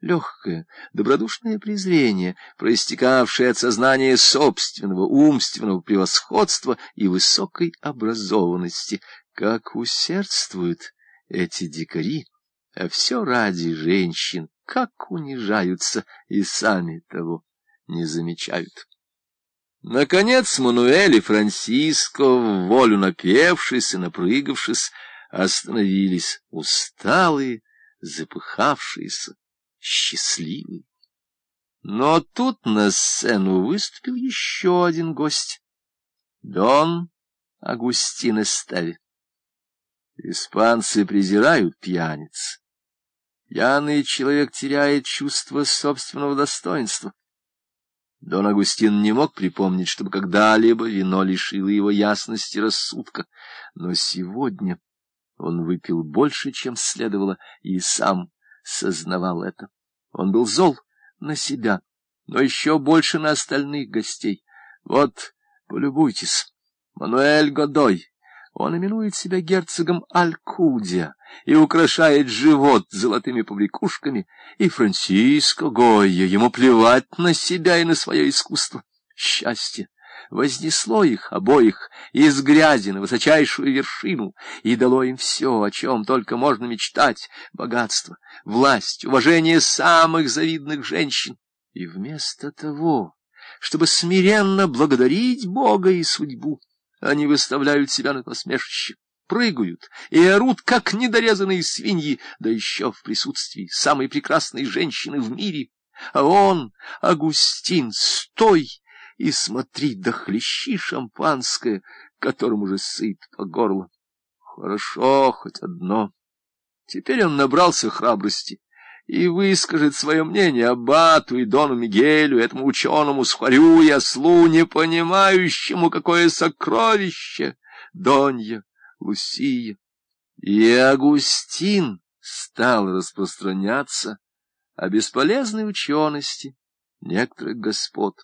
легкое, добродушное презрение, проистекавшее от сознания собственного умственного превосходства и высокой образованности, как усердствуют эти дикари, а все ради женщин, как унижаются и сами того не замечают. Наконец Мануэль и Франциско, в волю напевшись и напрыгавшись, остановились усталые, запыхавшиеся, счастливые. Но тут на сцену выступил еще один гость — Дон Агустин Эстеви. Испанцы презирают пьяниц. Пьяный человек теряет чувство собственного достоинства. Дон Агустин не мог припомнить, чтобы когда-либо вино лишило его ясности рассудка, но сегодня он выпил больше, чем следовало, и сам сознавал это. Он был зол на себя, но еще больше на остальных гостей. Вот, полюбуйтесь, Мануэль Годой, он именует себя герцогом Алькудия и украшает живот золотыми побрякушками, и Франциско Гойя, ему плевать на себя и на свое искусство. Счастье вознесло их обоих из грязи на высочайшую вершину и дало им все, о чем только можно мечтать — богатство, власть, уважение самых завидных женщин. И вместо того, чтобы смиренно благодарить Бога и судьбу, они выставляют себя на посмешище, прыгают и орут, как недорезанные свиньи, да еще в присутствии самой прекрасной женщины в мире. А он, Агустин, стой и смотри, да хлещи шампанское, которым уже сыт по горло. Хорошо, хоть одно. Теперь он набрался храбрости и выскажет свое мнение Аббату и Дону Мигелю, этому ученому схварю и ослу, не понимающему, какое сокровище Донья, Лусия. И Агустин стал распространяться о бесполезной учености некоторых господ.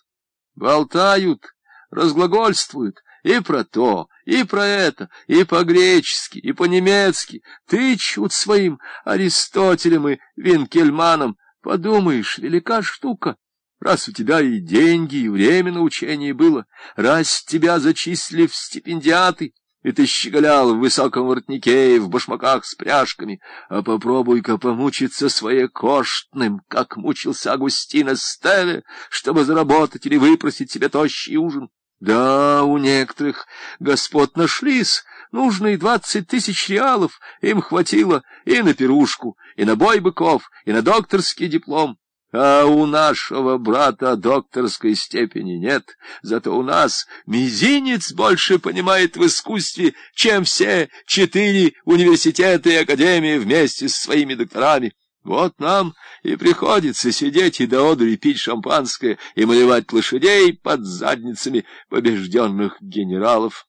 Болтают, разглагольствуют, и про то, и про это, и по-гречески, и по-немецки. Тычут своим Аристотелем и Винкельманом. Подумаешь, велика штука. Раз у тебя и деньги, и время на учение было, раз тебя зачислили в стипендиаты, и ты щеголял в высоком воротнике и в башмаках с пряжками, а попробуй-ка помучиться своекоштным, как мучился Агустина Стеле, чтобы заработать или выпросить себе тощий ужин. Да, у некоторых господ нашлись нужные двадцать тысяч реалов, им хватило и на пирушку, и на бой быков, и на докторский диплом. А у нашего брата докторской степени нет, зато у нас мизинец больше понимает в искусстве, чем все четыре университета и академии вместе с своими докторами. Вот нам и приходится сидеть и до одури пить шампанское и малевать лошадей под задницами побежденных генералов.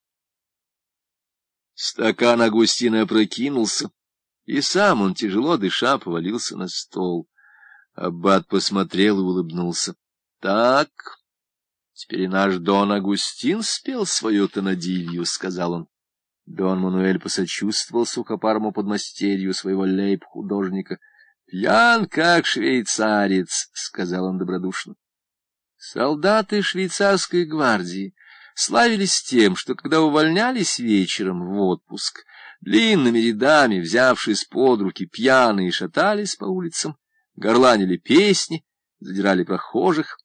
Стакан Агустина опрокинулся, и сам он, тяжело дыша, повалился на стол. Аббат посмотрел и улыбнулся. — Так, теперь и наш Дон Агустин спел свою тонадилью, — сказал он. Дон Мануэль посочувствовал сухопарому подмастерью своего лейб-художника — Пьян, как швейцарец, — сказал он добродушно. Солдаты швейцарской гвардии славились тем, что, когда увольнялись вечером в отпуск, длинными рядами, взявшись под руки, пьяные шатались по улицам, горланили песни, задирали прохожих.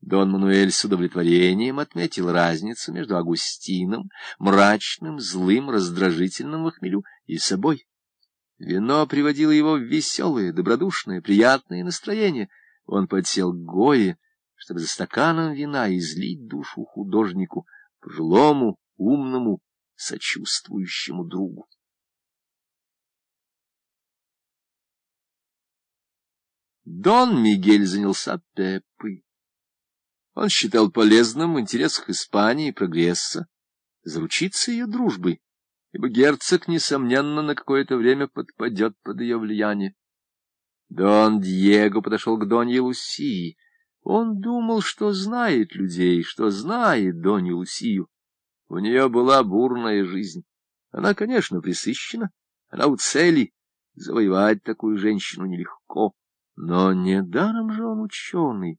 Дон Мануэль с удовлетворением отметил разницу между Агустином, мрачным, злым, раздражительным в хмелю, и собой. Вино приводило его в веселое, добродушное, приятное настроение. Он подсел к Гое, чтобы за стаканом вина излить душу художнику, пожилому, умному, сочувствующему другу. Дон Мигель занялся Пеппой. Он считал полезным в интересах Испании и прогресса заручиться ее дружбой ибо герцог, несомненно, на какое-то время подпадет под ее влияние. Дон Диего подошел к Донье Лусии. Он думал, что знает людей, что знает Донью Лусию. У нее была бурная жизнь. Она, конечно, присыщена, она у цели. Завоевать такую женщину нелегко. Но недаром же он ученый.